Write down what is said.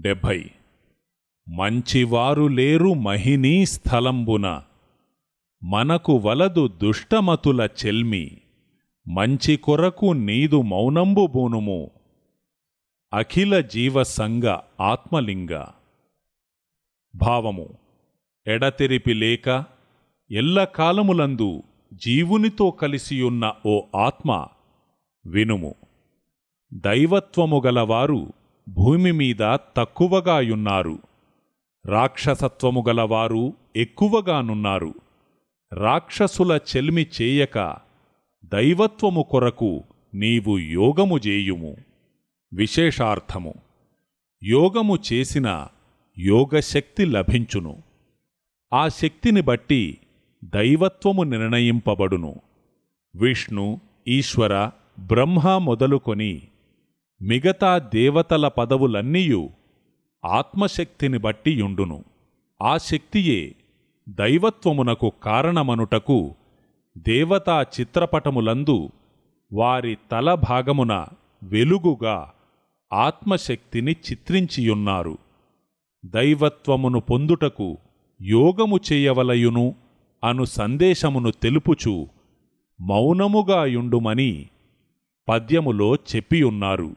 డెబ్భై. మంచివారు లేరు మహినీ స్థలంబున. మనకు వలదు దుష్టమతుల చెల్మి. మంచి కొరకు నీదు మౌనంబు బూనుము. అఖిల జీవసంగ ఆత్మలింగ. భావము. ఎడతెరిపి లేక ఎల్లకాలములందు జీవునితో కలిసియున్న ఓ ఆత్మ వినుము. దైవత్వము గలవారు భూమి మీద తక్కువగాయున్నారు. రాక్షసత్వము గలవారు ఎక్కువగానున్నారు. రాక్షసుల చెల్మి చేయక దైవత్వము కొరకు నీవు యోగము చేయుము. విశేషార్థము యోగము చేసిన యోగశక్తి లభించును. ఆ శక్తిని బట్టి దైవత్వము నిర్ణయింపబడును. విష్ణు ఈశ్వర బ్రహ్మ మొదలుకొని మిగతా దేవతల పదవులన్నీయు ఆత్మశక్తిని బట్టి యుండును. ఆ శక్తియే దైవత్వమునకు కారణమనుటకు దేవతా చిత్రపటములందు వారి తల భాగమున వెలుగుగా ఆత్మశక్తిని చిత్రించియున్నారు. దైవత్వమును పొందుటకు యోగము చేయవలయును అను సందేశమును తెలుపుచు మౌనముగా యుండుమని పద్యములో చెప్పియున్నారు.